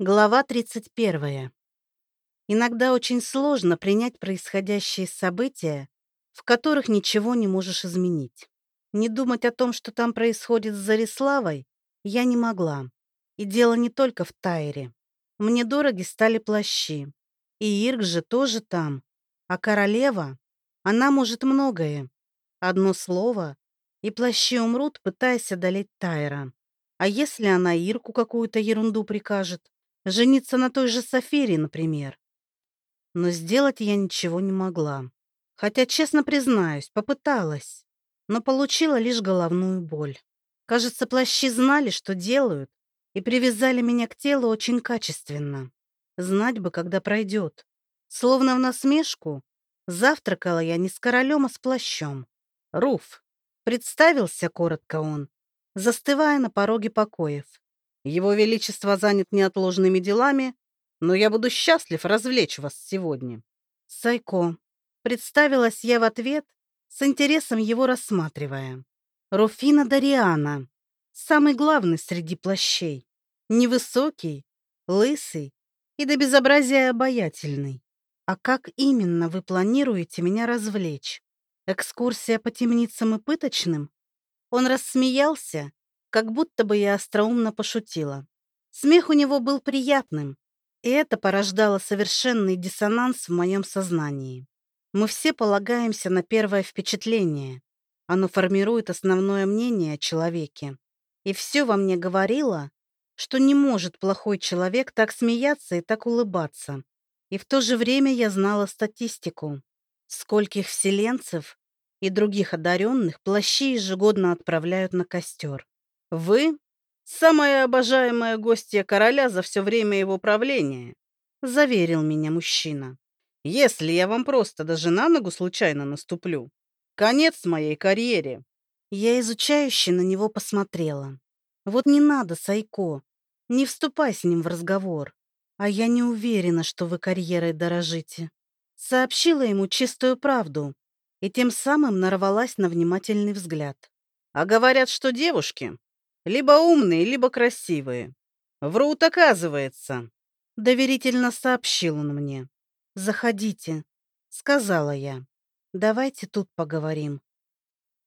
Глава 31. Иногда очень сложно принять происходящие события, в которых ничего не можешь изменить. Не думать о том, что там происходит с Зариславой, я не могла. И дело не только в Тайре. Мне дороги стали плащи. И Ирк же тоже там. А королева, она может многое. Одно слово, и плащи умрут, пытаясь одолеть Тайра. А если она Ирку какую-то ерунду прикажет? Жениться на той же Софире, например. Но сделать я ничего не могла. Хотя, честно признаюсь, попыталась, но получила лишь головную боль. Кажется, плащи знали, что делают, и привязали меня к телу очень качественно. Знать бы, когда пройдет. Словно в насмешку, завтракала я не с королем, а с плащом. Руф. Представился коротко он, застывая на пороге покоев. Его Величество занят неотложными делами, но я буду счастлив развлечь вас сегодня. Сайко. Представилась я в ответ, с интересом его рассматривая. Руфина Дариана. Самый главный среди плащей. Невысокий, лысый и до безобразия обаятельный. А как именно вы планируете меня развлечь? Экскурсия по темницам и пыточным? Он рассмеялся, как будто бы я остроумно пошутила. Смех у него был приятным, и это порождало совершенный диссонанс в моем сознании. Мы все полагаемся на первое впечатление. Оно формирует основное мнение о человеке. И все во мне говорило, что не может плохой человек так смеяться и так улыбаться. И в то же время я знала статистику. Скольких вселенцев и других одаренных плащи ежегодно отправляют на костер. Вы — самая обожаемая гостья короля за все время его правления, заверил меня мужчина. Если я вам просто даже на ногу случайно наступлю, конец моей карьере. Я изучающе на него посмотрела. Вот не надо, Сайко, не вступай с ним в разговор. А я не уверена, что вы карьерой дорожите. Сообщила ему чистую правду и тем самым нарвалась на внимательный взгляд. А говорят, что девушки либо умные, либо красивые. Врут, оказывается. Доверительно сообщил он мне. «Заходите», — сказала я. «Давайте тут поговорим».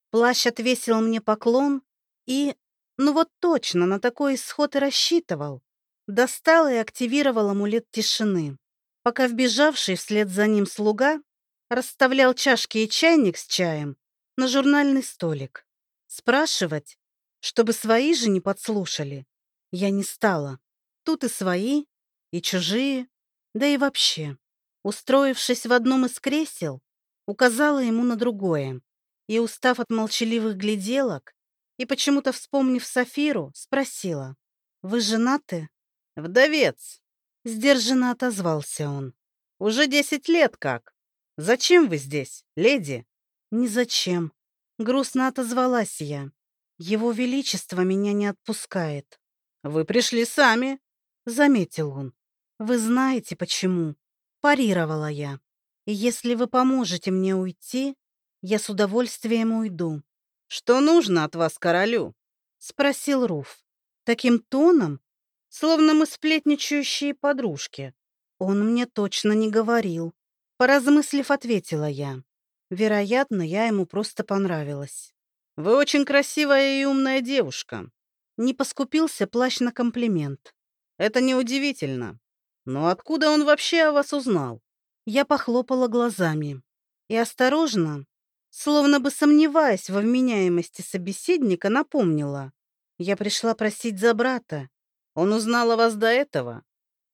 Плащ отвесил мне поклон и... Ну вот точно, на такой исход и рассчитывал. Достал и активировал амулет тишины, пока вбежавший вслед за ним слуга расставлял чашки и чайник с чаем на журнальный столик. Спрашивать, чтобы свои же не подслушали. Я не стала. Тут и свои, и чужие, да и вообще. Устроившись в одном из кресел, указала ему на другое и, устав от молчаливых гляделок и почему-то вспомнив Сафиру, спросила, «Вы женаты?» «Вдовец», — сдержанно отозвался он. «Уже десять лет как. Зачем вы здесь, леди?» «Ни зачем», — грустно отозвалась я. Его Величество меня не отпускает. Вы пришли сами, заметил он. Вы знаете почему? Парировала я. И если вы поможете мне уйти, я с удовольствием уйду. Что нужно от вас королю? Спросил Руф. Таким тоном, словно мы сплетничающие подружки. Он мне точно не говорил. Поразмыслив, ответила я. Вероятно, я ему просто понравилась. Вы очень красивая и умная девушка. Не поскупился плащ на комплимент. Это неудивительно. Но откуда он вообще о вас узнал? Я похлопала глазами и осторожно, словно бы сомневаясь во вменяемости собеседника, напомнила. Я пришла просить за брата. Он узнал о вас до этого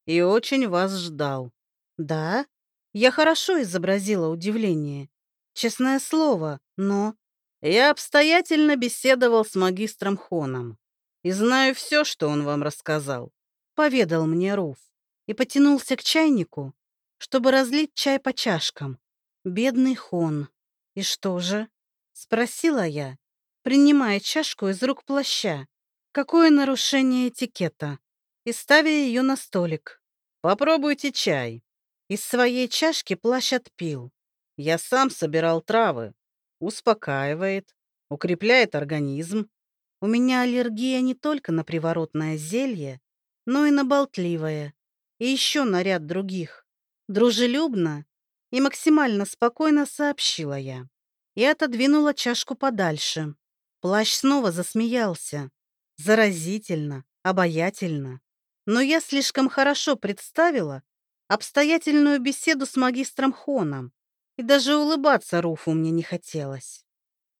и очень вас ждал. Да? Я хорошо изобразила удивление. Честное слово, но... Я обстоятельно беседовал с магистром Хоном и знаю все, что он вам рассказал. Поведал мне Руф и потянулся к чайнику, чтобы разлить чай по чашкам. Бедный Хон. И что же? Спросила я, принимая чашку из рук плаща. Какое нарушение этикета? И ставя ее на столик. Попробуйте чай. Из своей чашки плащ отпил. Я сам собирал травы, успокаивает, укрепляет организм. У меня аллергия не только на приворотное зелье, но и на болтливое. И еще на ряд других. Дружелюбно и максимально спокойно сообщила я. И отодвинула чашку подальше. Плащ снова засмеялся. Заразительно, обаятельно. Но я слишком хорошо представила обстоятельную беседу с магистром Хоном, и даже улыбаться Руфу мне не хотелось.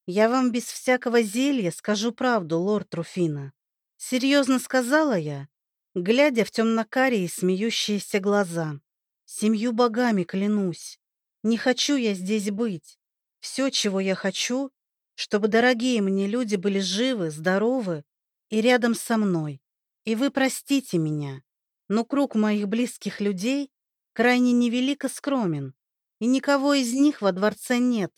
«Я вам без всякого зелья скажу правду, лорд Руфина», — серьезно сказала я, глядя в темно-карие смеющиеся глаза. «Семью богами клянусь. Не хочу я здесь быть. Все, чего я хочу, чтобы дорогие мне люди были живы, здоровы и рядом со мной. И вы простите меня, но круг моих близких людей крайне невелик и скромен, и никого из них во дворце нет,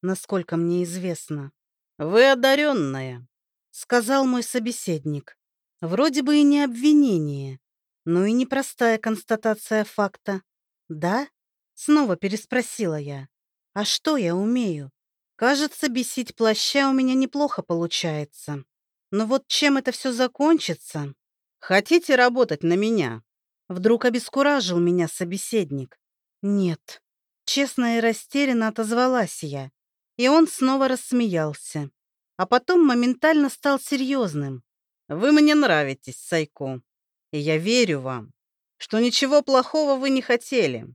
насколько мне известно. «Вы одаренная», — сказал мой собеседник. Вроде бы и не обвинение, но и непростая констатация факта. «Да?» — снова переспросила я. «А что я умею? Кажется, бесить плаща у меня неплохо получается. Но вот чем это все закончится? Хотите работать на меня?» Вдруг обескуражил меня собеседник. «Нет». Честно и растерянно отозвалась я. И он снова рассмеялся. А потом моментально стал серьезным. Вы мне нравитесь, Сайко, и я верю вам, что ничего плохого вы не хотели.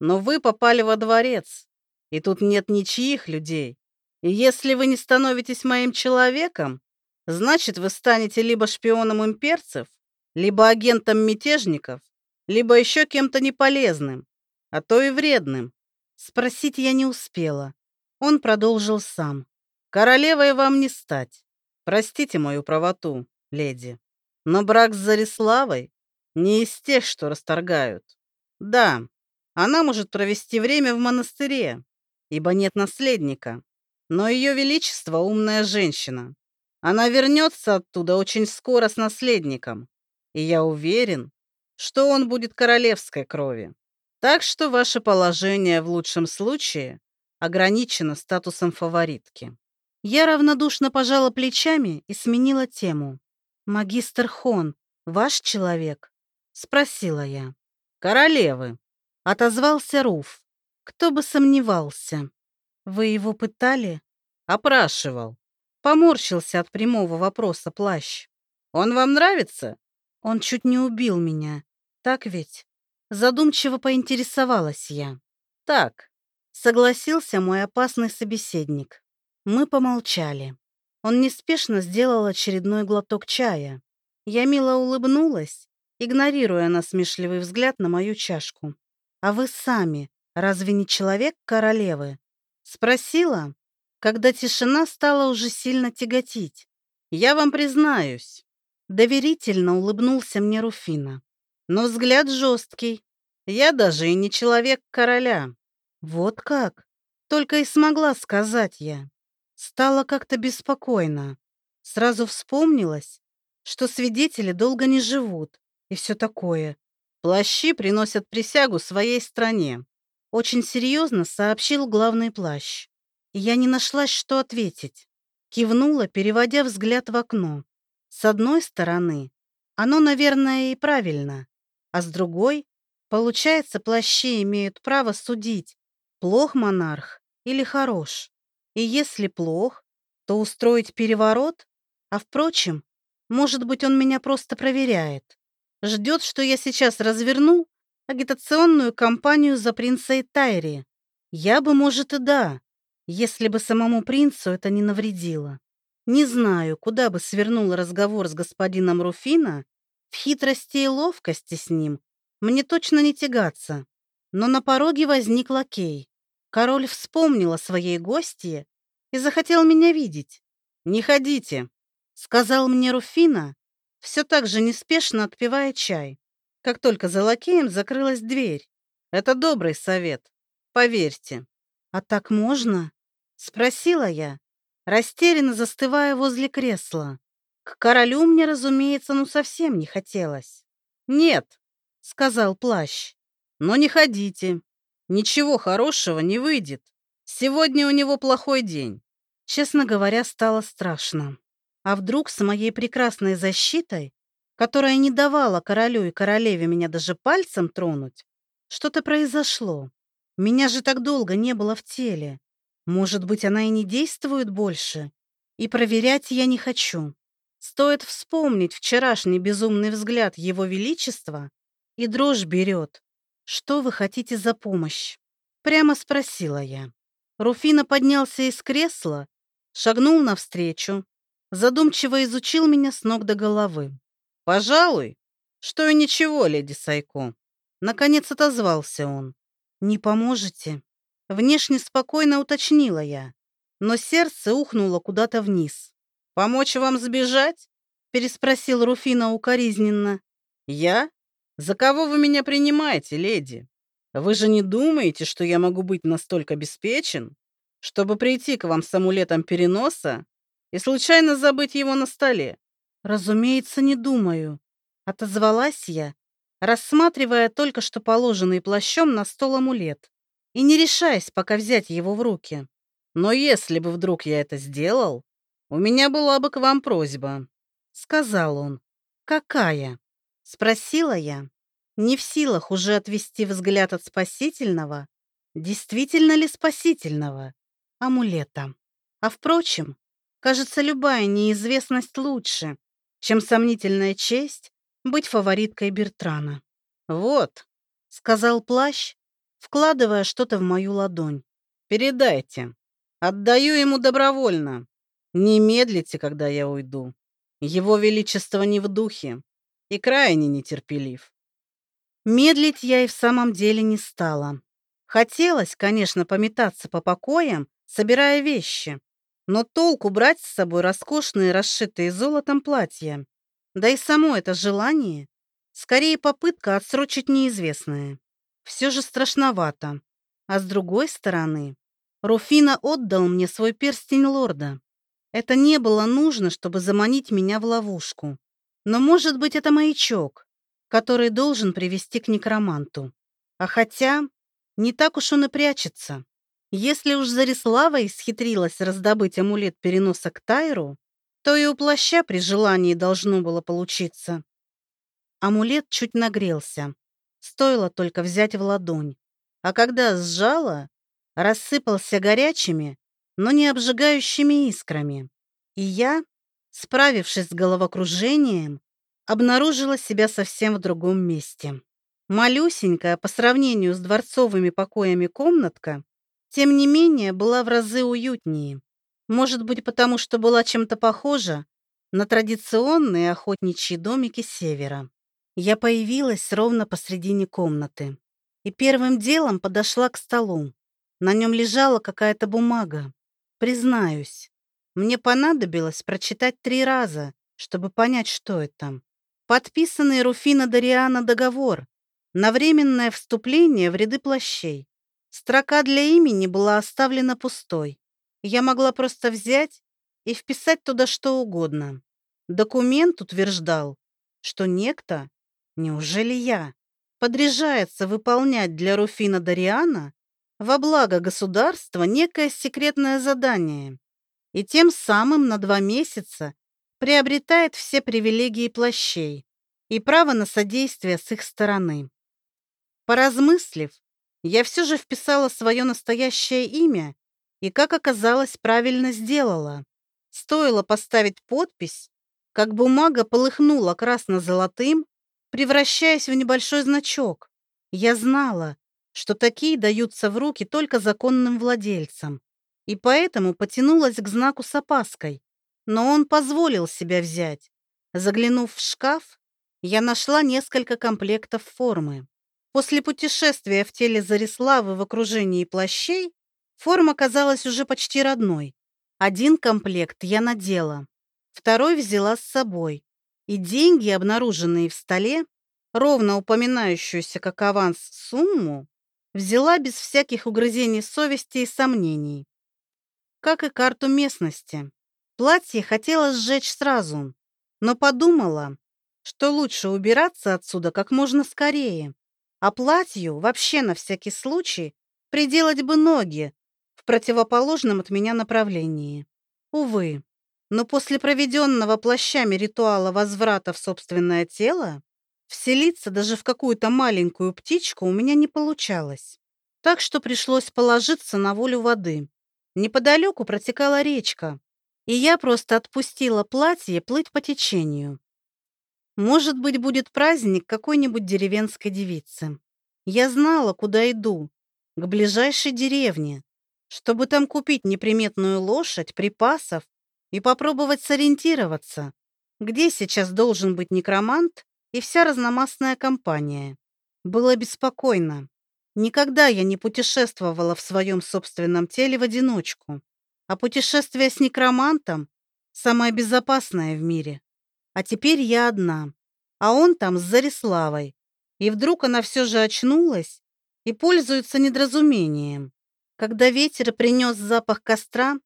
Но вы попали во дворец, и тут нет ничьих людей. И если вы не становитесь моим человеком, значит, вы станете либо шпионом имперцев, либо агентом мятежников, либо еще кем-то неполезным, а то и вредным. Спросить я не успела. Он продолжил сам. Королевой вам не стать. Простите мою правоту леди. Но брак с Зариславой не из тех, что расторгают. Да, она может провести время в монастыре, ибо нет наследника. Но ее величество умная женщина. Она вернется оттуда очень скоро с наследником. И я уверен, что он будет королевской крови. Так что ваше положение в лучшем случае ограничено статусом фаворитки. Я равнодушно пожала плечами и сменила тему. «Магистр Хон, ваш человек?» — спросила я. «Королевы», — отозвался Руф. «Кто бы сомневался. Вы его пытали?» «Опрашивал». Поморщился от прямого вопроса плащ. «Он вам нравится?» «Он чуть не убил меня. Так ведь?» Задумчиво поинтересовалась я. «Так», — согласился мой опасный собеседник. Мы помолчали. Он неспешно сделал очередной глоток чая. Я мило улыбнулась, игнорируя насмешливый взгляд на мою чашку. «А вы сами, разве не человек королевы?» Спросила, когда тишина стала уже сильно тяготить. «Я вам признаюсь». Доверительно улыбнулся мне Руфина. Но взгляд жесткий. Я даже и не человек короля. Вот как? Только и смогла сказать я. Стало как-то беспокойно. Сразу вспомнилось, что свидетели долго не живут и все такое. Плащи приносят присягу своей стране. Очень серьезно сообщил главный плащ. И я не нашлась, что ответить. Кивнула, переводя взгляд в окно. С одной стороны, оно, наверное, и правильно. А с другой, получается, плащи имеют право судить, плох монарх или хорош. И если плох, то устроить переворот? А впрочем, может быть, он меня просто проверяет. Ждет, что я сейчас разверну агитационную кампанию за принца Этайри. Я бы, может, и да, если бы самому принцу это не навредило. Не знаю, куда бы свернул разговор с господином Руфина, в хитрости и ловкости с ним мне точно не тягаться. Но на пороге возник лакей. Король вспомнил о своей гостье и захотел меня видеть. «Не ходите», — сказал мне Руфина, все так же неспешно отпивая чай. Как только за лакеем закрылась дверь. Это добрый совет, поверьте. «А так можно?» — спросила я, растерянно застывая возле кресла. К королю мне, разумеется, ну совсем не хотелось. «Нет», — сказал плащ, — «но не ходите. Ничего хорошего не выйдет. Сегодня у него плохой день. Честно говоря, стало страшно. А вдруг с моей прекрасной защитой которая не давала королю и королеве меня даже пальцем тронуть, что-то произошло. Меня же так долго не было в теле. Может быть, она и не действует больше? И проверять я не хочу. Стоит вспомнить вчерашний безумный взгляд Его Величества, и дрожь берет. «Что вы хотите за помощь?» Прямо спросила я. Руфина поднялся из кресла, шагнул навстречу, задумчиво изучил меня с ног до головы. «Пожалуй, что и ничего, леди Сайко». Наконец отозвался он. «Не поможете?» Внешне спокойно уточнила я, но сердце ухнуло куда-то вниз. «Помочь вам сбежать?» переспросил Руфина укоризненно. «Я? За кого вы меня принимаете, леди? Вы же не думаете, что я могу быть настолько обеспечен, чтобы прийти к вам с амулетом переноса и случайно забыть его на столе?» «Разумеется, не думаю», — отозвалась я, рассматривая только что положенный плащом на стол амулет и не решаясь пока взять его в руки. «Но если бы вдруг я это сделал, у меня была бы к вам просьба», — сказал он. «Какая?» — спросила я, не в силах уже отвести взгляд от спасительного, действительно ли спасительного, амулета. А впрочем, кажется, любая неизвестность лучше, чем сомнительная честь быть фавориткой Бертрана. «Вот», — сказал плащ, вкладывая что-то в мою ладонь. «Передайте. Отдаю ему добровольно. Не медлите, когда я уйду. Его Величество не в духе и крайне нетерпелив». Медлить я и в самом деле не стала. Хотелось, конечно, пометаться по покоям, собирая вещи, но толку брать с собой роскошные, расшитые золотом платья. Да и само это желание, скорее попытка отсрочить неизвестное. Все же страшновато. А с другой стороны, Руфина отдал мне свой перстень лорда. Это не было нужно, чтобы заманить меня в ловушку. Но, может быть, это маячок, который должен привести к некроманту. А хотя, не так уж он и прячется. Если уж Зарислава исхитрилась раздобыть амулет переноса к Тайру, то и у плаща при желании должно было получиться. Амулет чуть нагрелся. Стоило только взять в ладонь. А когда сжала, рассыпался горячими, но не обжигающими искрами. И я, справившись с головокружением, обнаружила себя совсем в другом месте. Малюсенькая по сравнению с дворцовыми покоями комнатка, тем не менее, была в разы уютнее. Может быть, потому что была чем-то похожа на традиционные охотничьи домики севера. Я появилась ровно посредине комнаты и первым делом подошла к столу. На нем лежала какая-то бумага. Признаюсь, мне понадобилось прочитать три раза, чтобы понять, что это. Подписанный Руфина Дариана договор на временное вступление в ряды плащей. Строка для имени была оставлена пустой. Я могла просто взять и вписать туда что угодно. Документ утверждал, что некто, неужели я, подряжается выполнять для Руфина Дариана во благо государства некое секретное задание и тем самым на два месяца приобретает все привилегии плащей и право на содействие с их стороны. Поразмыслив, я все же вписала свое настоящее имя и, как оказалось, правильно сделала. Стоило поставить подпись, как бумага полыхнула красно-золотым, превращаясь в небольшой значок. Я знала, что такие даются в руки только законным владельцам, и поэтому потянулась к знаку с опаской. Но он позволил себя взять. Заглянув в шкаф, я нашла несколько комплектов формы. После путешествия в теле Зариславы в окружении плащей Форма казалась уже почти родной. Один комплект я надела, второй взяла с собой. И деньги, обнаруженные в столе, ровно упоминающуюся как аванс сумму, взяла без всяких угрызений совести и сомнений. Как и карту местности. Платье хотела сжечь сразу, но подумала, что лучше убираться отсюда как можно скорее. А платью вообще на всякий случай приделать бы ноги, в противоположном от меня направлении. Увы, Но после проведенного плащами ритуала возврата в собственное тело вселиться даже в какую-то маленькую птичку у меня не получалось. Так что пришлось положиться на волю воды. Неподалеку протекала речка, и я просто отпустила платье плыть по течению. Может быть, будет праздник какой-нибудь деревенской девицы. Я знала, куда иду, к ближайшей деревне, чтобы там купить неприметную лошадь, припасов и попробовать сориентироваться, где сейчас должен быть некромант и вся разномастная компания. Было беспокойно. Никогда я не путешествовала в своем собственном теле в одиночку, а путешествие с некромантом – самое безопасное в мире. А теперь я одна, а он там с Зариславой. И вдруг она все же очнулась и пользуется недоразумением. Когда ветер принес запах костра,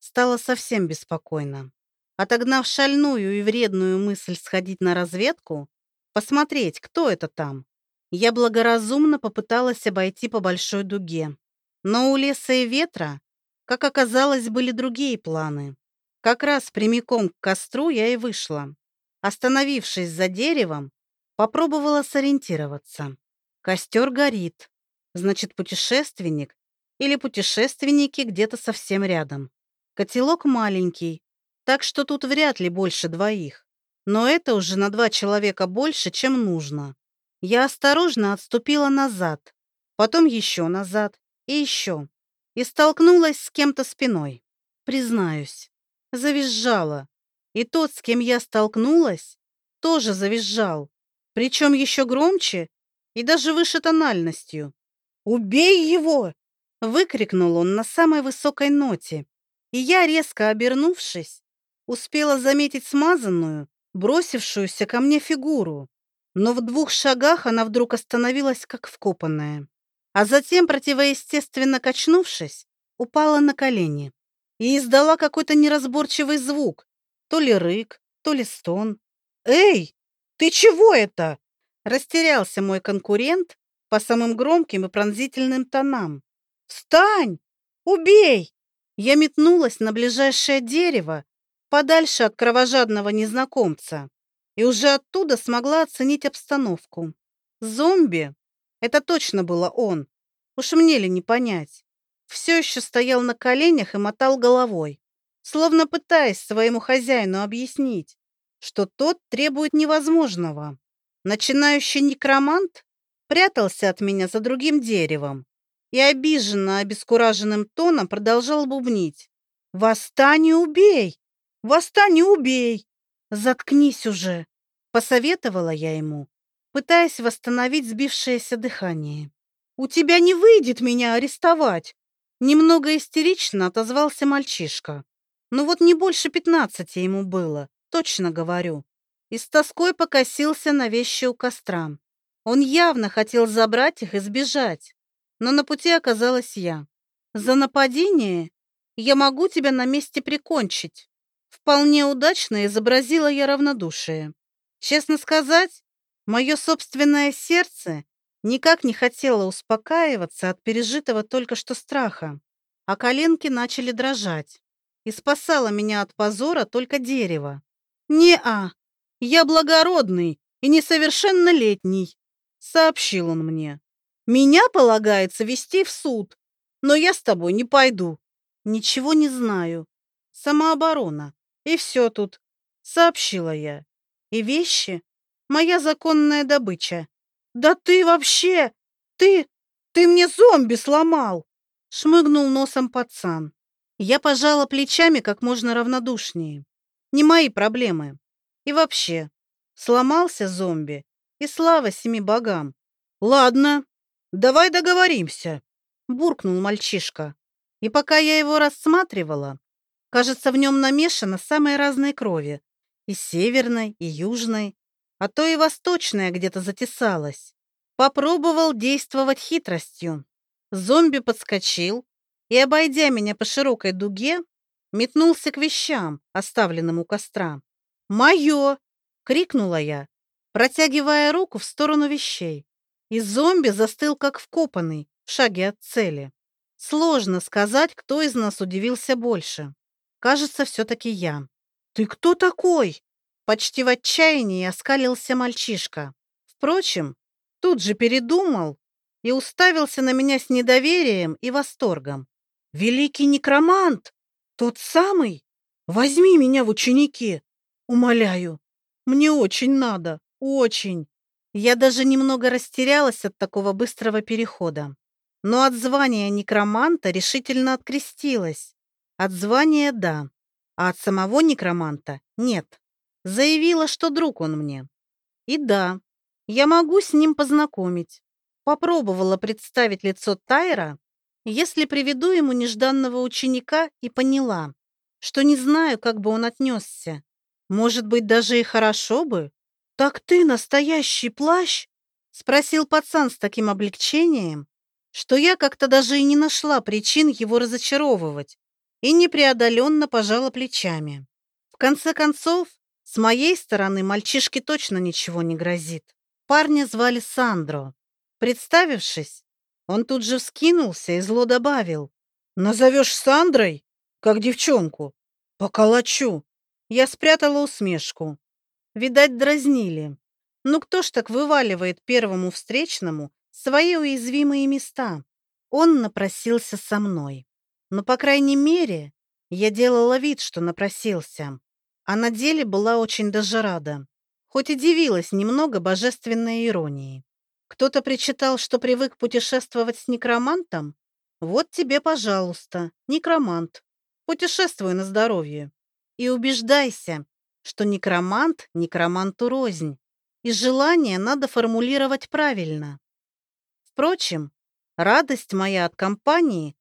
стало совсем беспокойно. Отогнав шальную и вредную мысль сходить на разведку, посмотреть, кто это там, я благоразумно попыталась обойти по большой дуге. Но у леса и ветра, как оказалось, были другие планы. Как раз прямиком к костру я и вышла. Остановившись за деревом, попробовала сориентироваться. Костер горит. Значит, путешественник или путешественники где-то совсем рядом. Котелок маленький, так что тут вряд ли больше двоих. Но это уже на два человека больше, чем нужно. Я осторожно отступила назад, потом еще назад и еще. И столкнулась с кем-то спиной. Признаюсь, завизжала. И тот, с кем я столкнулась, тоже завизжал. Причем еще громче и даже выше тональностью. «Убей его!» — выкрикнул он на самой высокой ноте. И я, резко обернувшись, успела заметить смазанную, бросившуюся ко мне фигуру но в двух шагах она вдруг остановилась, как вкопанная, а затем, противоестественно качнувшись, упала на колени и издала какой-то неразборчивый звук, то ли рык, то ли стон. «Эй, ты чего это?» Растерялся мой конкурент по самым громким и пронзительным тонам. «Встань! Убей!» Я метнулась на ближайшее дерево, подальше от кровожадного незнакомца и уже оттуда смогла оценить обстановку. Зомби? Это точно было он. Уж мне ли не понять. Все еще стоял на коленях и мотал головой, словно пытаясь своему хозяину объяснить, что тот требует невозможного. Начинающий некромант прятался от меня за другим деревом и обиженно обескураженным тоном продолжал бубнить. «Восстань и убей! Восстань и убей! «Заткнись уже!» — посоветовала я ему, пытаясь восстановить сбившееся дыхание. «У тебя не выйдет меня арестовать!» Немного истерично отозвался мальчишка. Ну вот не больше пятнадцати ему было, точно говорю. И с тоской покосился на вещи у костра. Он явно хотел забрать их и сбежать, но на пути оказалась я. За нападение я могу тебя на месте прикончить. Вполне удачно изобразила я равнодушие. Честно сказать, мое собственное сердце никак не хотело успокаиваться от пережитого только что страха, а коленки начали дрожать. И спасало меня от позора только дерево. «Не-а, я благородный и несовершеннолетний», — сообщил он мне. «Меня полагается вести в суд, но я с тобой не пойду. Ничего не знаю. Самооборона. И все тут, сообщила я. И вещи — моя законная добыча. Да ты вообще, ты, ты мне зомби сломал! Шмыгнул носом пацан. Я пожала плечами как можно равнодушнее. Не мои проблемы. И вообще, сломался зомби, и слава семи богам. Ладно, давай договоримся, буркнул мальчишка. И пока я его рассматривала, Кажется, в нем намешано самые разные крови. И северной, и южной, а то и восточная где-то затесалась. Попробовал действовать хитростью. Зомби подскочил и, обойдя меня по широкой дуге, метнулся к вещам, оставленным у костра. «Мое!» — крикнула я, протягивая руку в сторону вещей. И зомби застыл как вкопанный, в шаге от цели. Сложно сказать, кто из нас удивился больше. Кажется, все-таки я. «Ты кто такой?» Почти в отчаянии оскалился мальчишка. Впрочем, тут же передумал и уставился на меня с недоверием и восторгом. «Великий некромант! Тот самый? Возьми меня в ученики! Умоляю! Мне очень надо, очень!» Я даже немного растерялась от такого быстрого перехода. Но от звания некроманта решительно открестилась. От звания – да, а от самого некроманта – нет. Заявила, что друг он мне. И да, я могу с ним познакомить. Попробовала представить лицо Тайра, если приведу ему нежданного ученика и поняла, что не знаю, как бы он отнесся. Может быть, даже и хорошо бы. «Так ты настоящий плащ?» — спросил пацан с таким облегчением, что я как-то даже и не нашла причин его разочаровывать и непреодоленно пожала плечами. В конце концов, с моей стороны мальчишке точно ничего не грозит. Парня звали Сандро. Представившись, он тут же вскинулся и зло добавил. «Назовешь Сандрой, как девчонку? Поколочу!» Я спрятала усмешку. Видать, дразнили. Ну кто ж так вываливает первому встречному свои уязвимые места? Он напросился со мной. Но, по крайней мере, я делала вид, что напросился. А на деле была очень даже рада. Хоть и дивилась немного божественной иронии. Кто-то причитал, что привык путешествовать с некромантом? Вот тебе, пожалуйста, некромант. Путешествуй на здоровье. И убеждайся, что некромант некроманту рознь, и желание надо формулировать правильно. Впрочем, радость моя от компании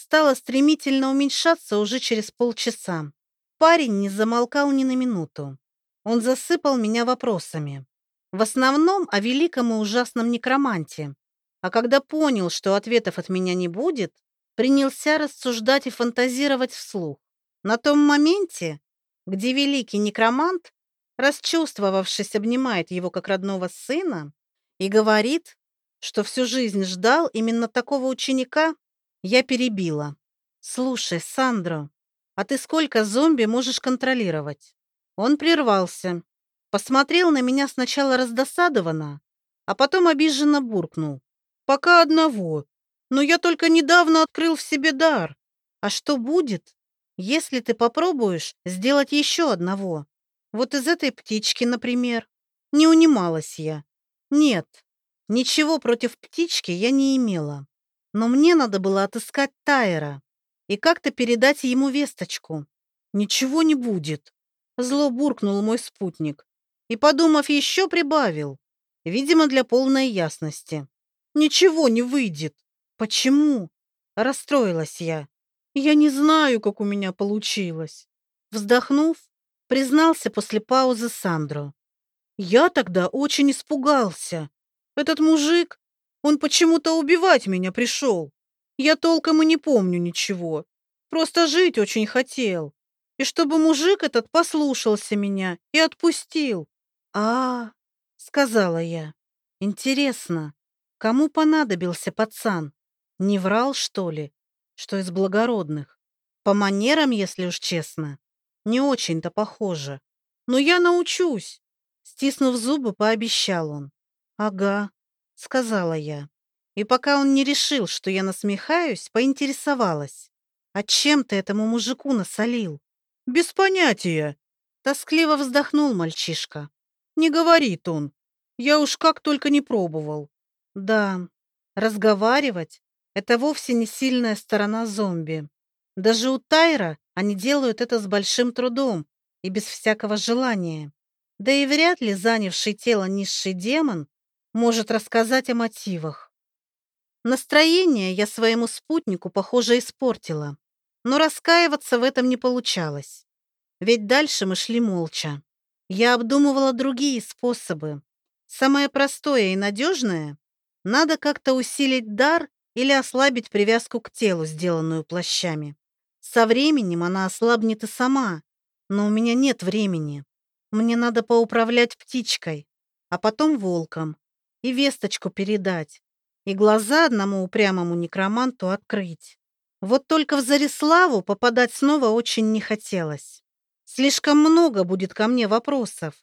стала стремительно уменьшаться уже через полчаса. Парень не замолкал ни на минуту. Он засыпал меня вопросами. В основном о великом и ужасном некроманте. А когда понял, что ответов от меня не будет, принялся рассуждать и фантазировать вслух. На том моменте, где великий некромант, расчувствовавшись, обнимает его как родного сына и говорит, что всю жизнь ждал именно такого ученика, я перебила. «Слушай, Сандро, а ты сколько зомби можешь контролировать?» Он прервался, посмотрел на меня сначала раздосадованно, а потом обиженно буркнул. «Пока одного, но я только недавно открыл в себе дар. А что будет, если ты попробуешь сделать еще одного. Вот из этой птички, например. Не унималась я. Нет, ничего против птички я не имела. Но мне надо было отыскать Тайра и как-то передать ему весточку. Ничего не будет. Зло буркнул мой спутник. И, подумав, еще прибавил. Видимо, для полной ясности. Ничего не выйдет. Почему? Расстроилась я. Я не знаю, как у меня получилось. Вздохнув, признался после паузы Сандро. Я тогда очень испугался. Этот мужик, он почему-то убивать меня пришел. Я толком и не помню ничего. Просто жить очень хотел. И чтобы мужик этот послушался меня и отпустил. А, -а, -а сказала я. Интересно, кому понадобился пацан? Не врал, что ли? что из благородных. По манерам, если уж честно, не очень-то похоже. Но я научусь. Стиснув зубы, пообещал он. Ага, сказала я. И пока он не решил, что я насмехаюсь, поинтересовалась. А чем ты этому мужику насолил? Без понятия. Тоскливо вздохнул мальчишка. Не говорит он. Я уж как только не пробовал. Да, разговаривать это вовсе не сильная сторона зомби. Даже у Тайра они делают это с большим трудом и без всякого желания. Да и вряд ли занявший тело низший демон может рассказать о мотивах. Настроение я своему спутнику, похоже, испортила, но раскаиваться в этом не получалось. Ведь дальше мы шли молча. Я обдумывала другие способы. Самое простое и надежное — надо как-то усилить дар или ослабить привязку к телу, сделанную плащами. Со временем она ослабнет и сама, но у меня нет времени. Мне надо поуправлять птичкой, а потом волком, и весточку передать, и глаза одному упрямому некроманту открыть. Вот только в Зариславу попадать снова очень не хотелось. Слишком много будет ко мне вопросов.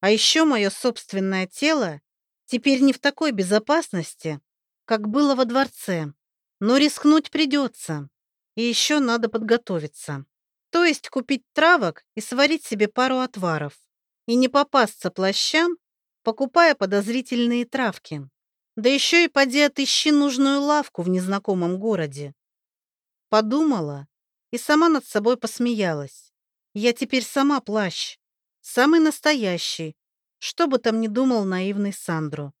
А еще мое собственное тело теперь не в такой безопасности, как было во дворце. Но рискнуть придется. И еще надо подготовиться. То есть купить травок и сварить себе пару отваров. И не попасться плащам, покупая подозрительные травки. Да еще и поди отыщи нужную лавку в незнакомом городе. Подумала и сама над собой посмеялась. Я теперь сама плащ. Самый настоящий. Что бы там ни думал наивный Сандро.